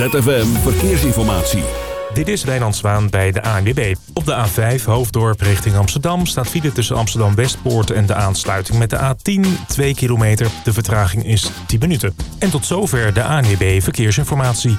ZFM Verkeersinformatie. Dit is Wijnand Zwaan bij de ANWB. Op de A5 Hoofddorp richting Amsterdam staat file tussen Amsterdam Westpoort en de aansluiting met de A10 2 kilometer. De vertraging is 10 minuten. En tot zover de ANWB Verkeersinformatie.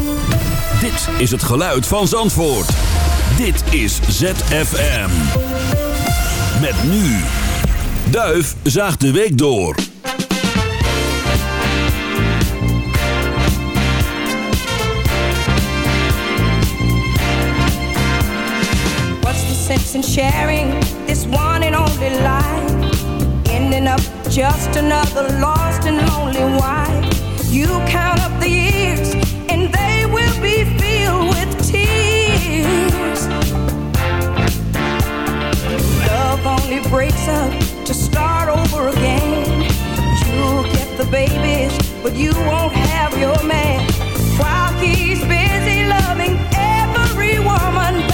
Is het geluid van Zandvoort. Dit is ZFM. Met nu. Duif zaagt de week door. What's the sense in sharing this one and only life? Ending up just another lost and lonely wife. You count up the years Love only breaks up to start over again. You'll get the babies, but you won't have your man. While he's busy loving every woman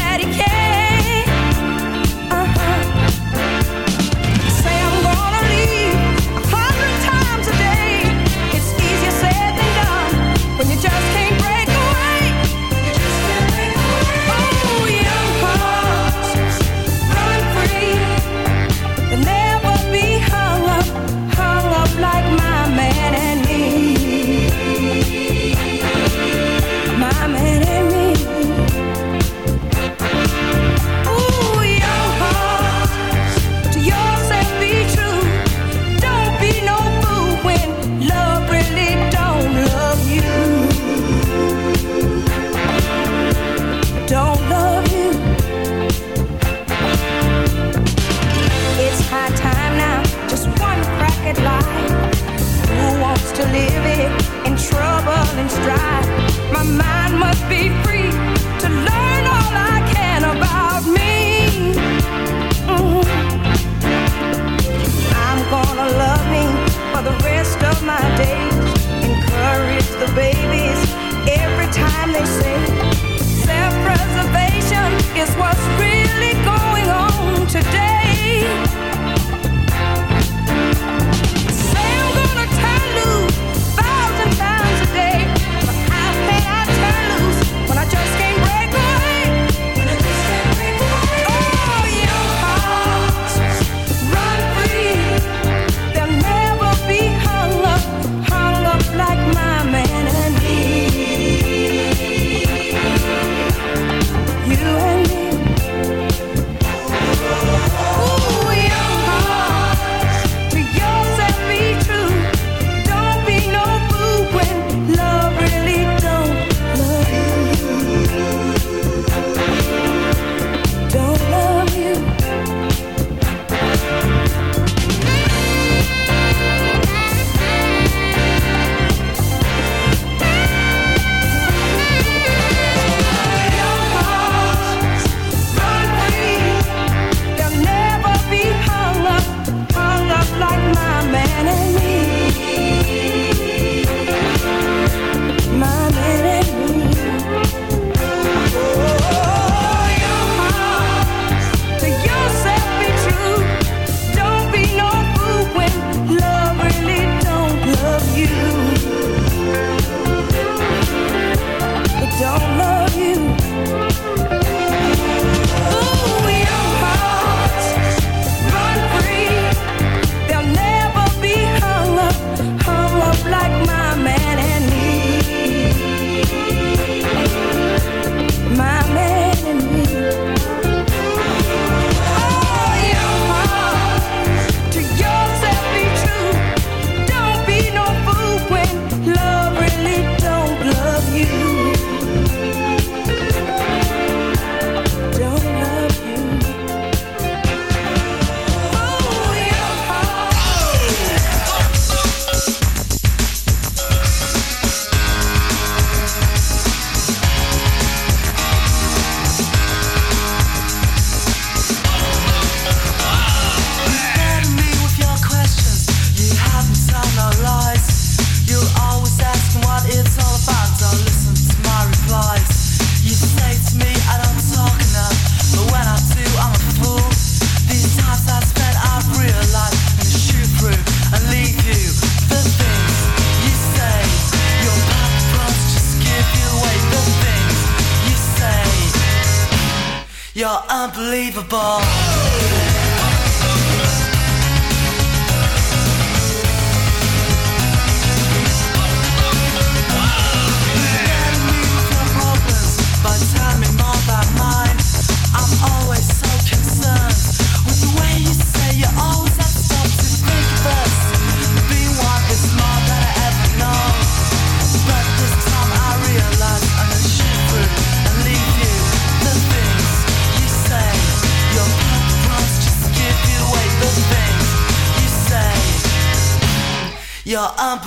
unbelievable.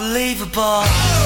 Unbelievable.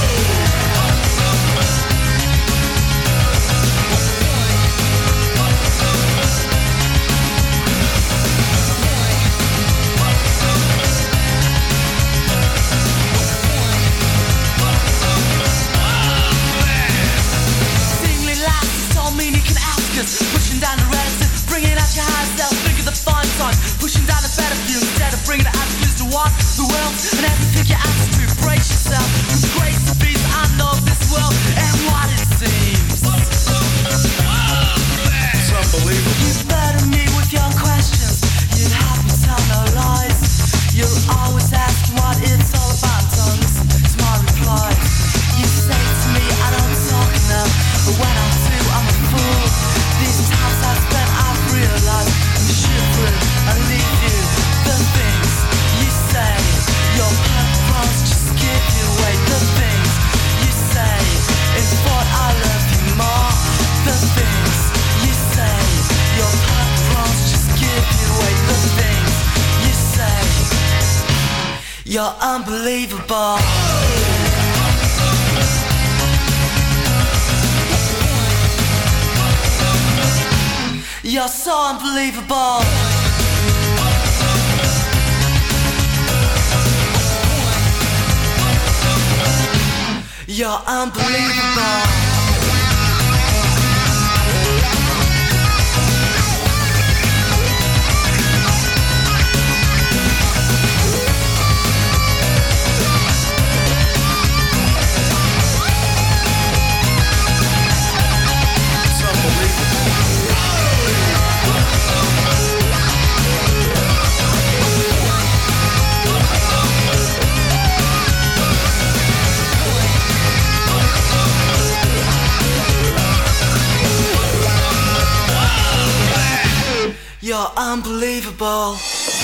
You're so unbelievable. You're unbelievable. Unbelievable.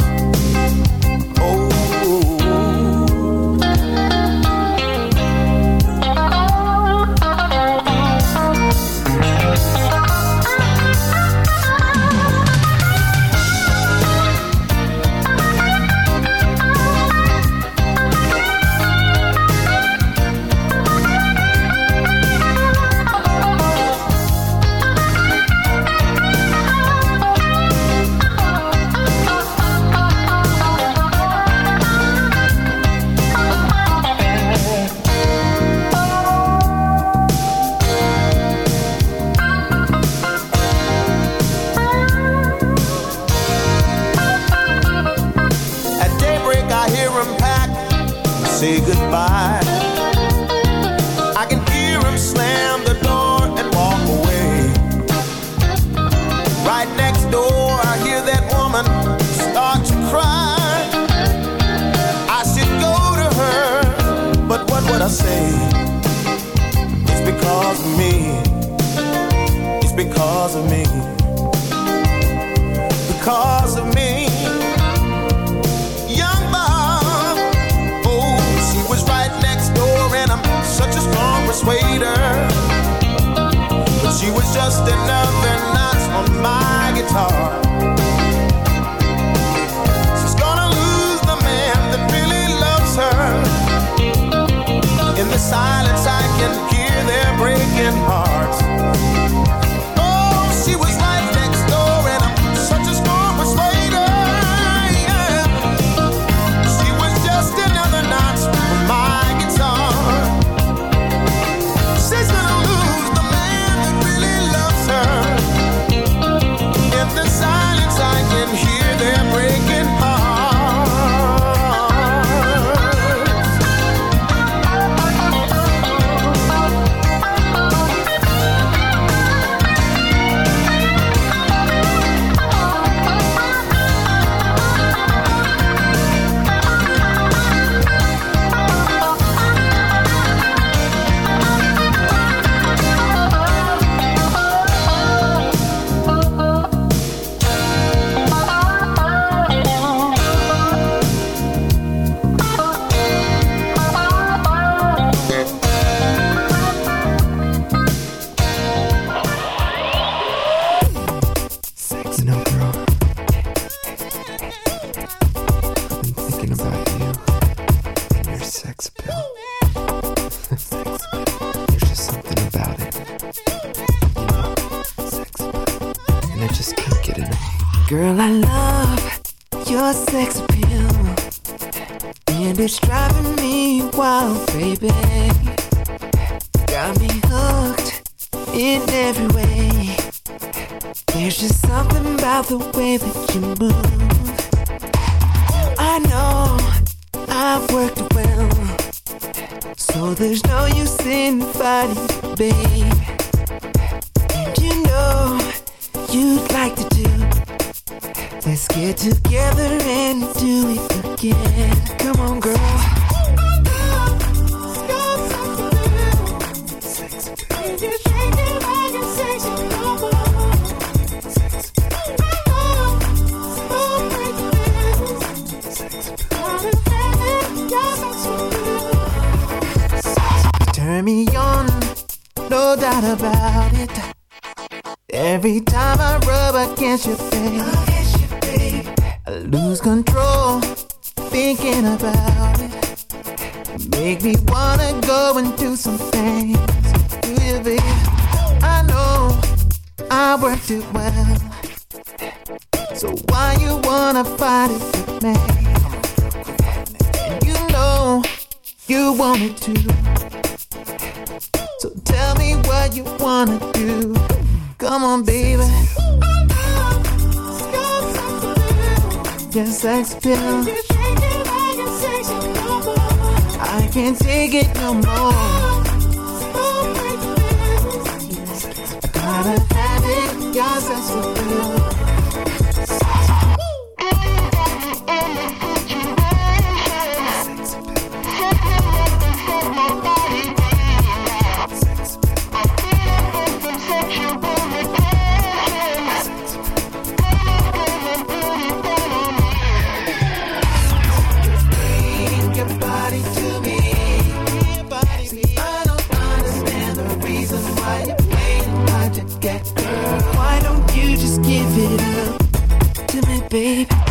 some things to you, babe. I know I worked it well. So why you wanna fight it with me? You know you want it too. So tell me what you wanna do. Come on, baby. Yes, sex pill. I can't take it no more. gotta have it. Your sense baby.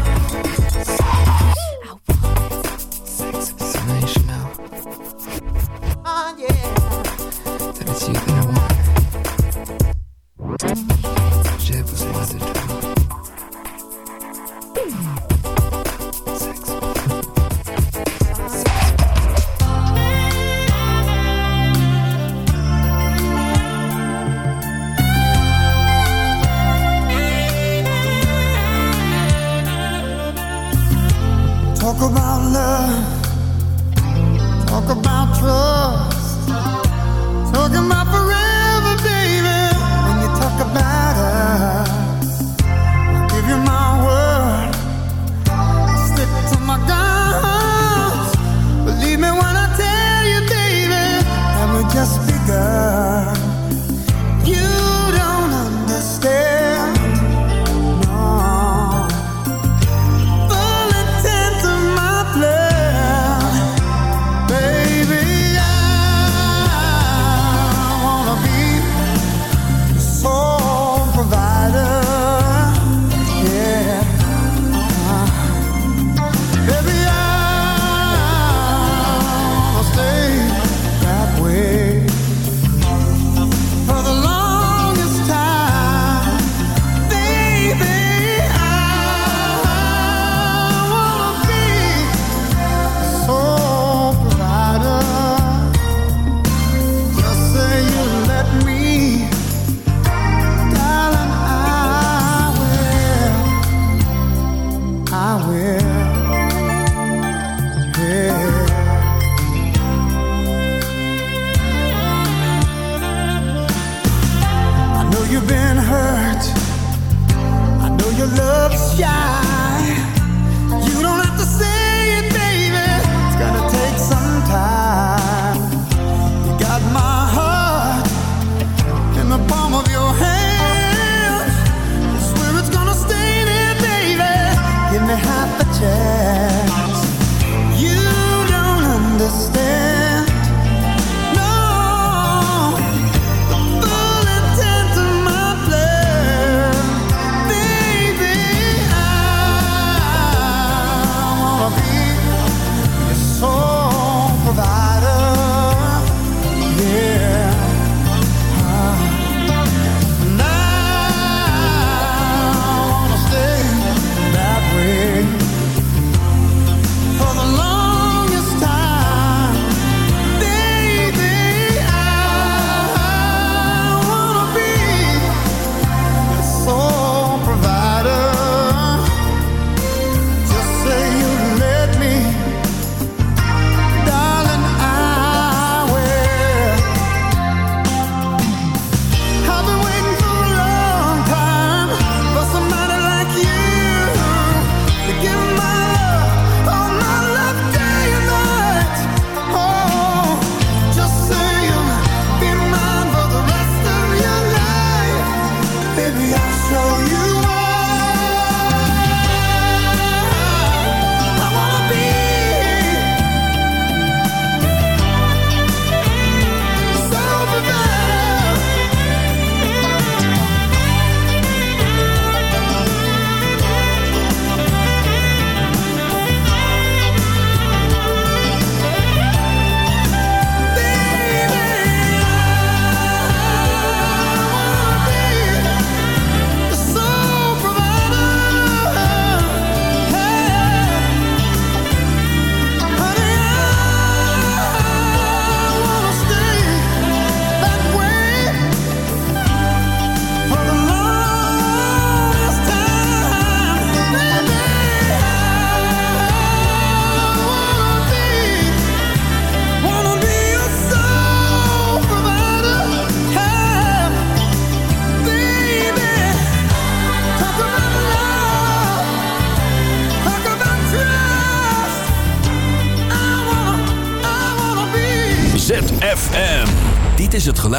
will.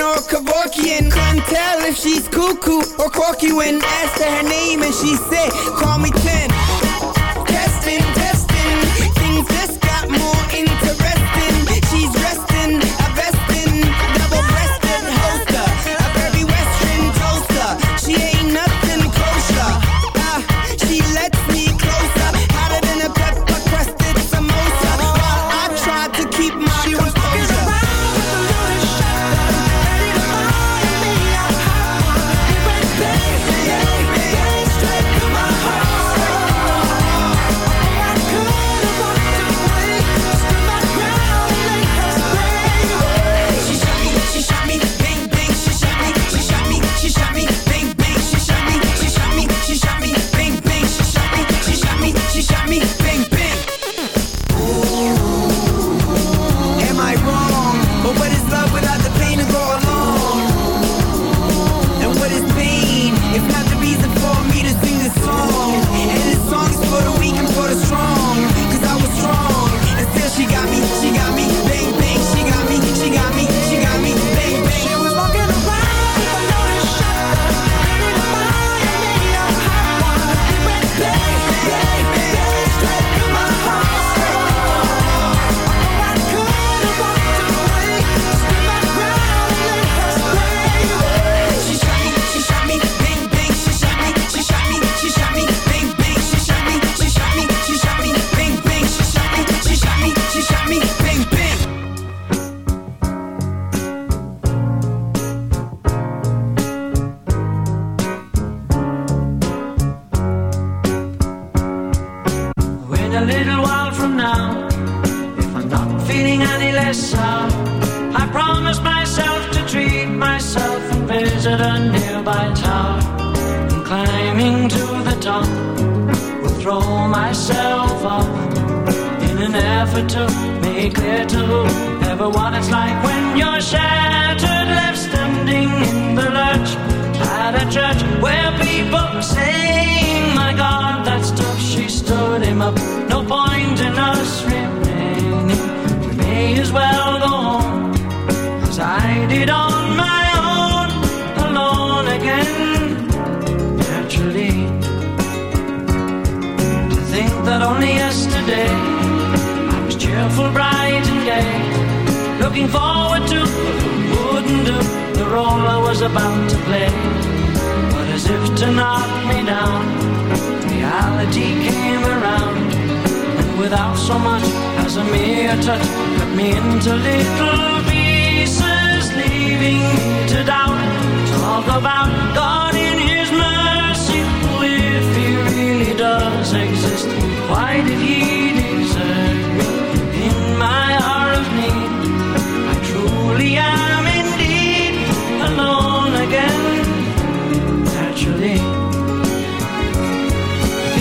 Or Kevorkian Can't tell if she's cuckoo or quirky When asked her, her name and she said, call me 10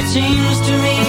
seems to me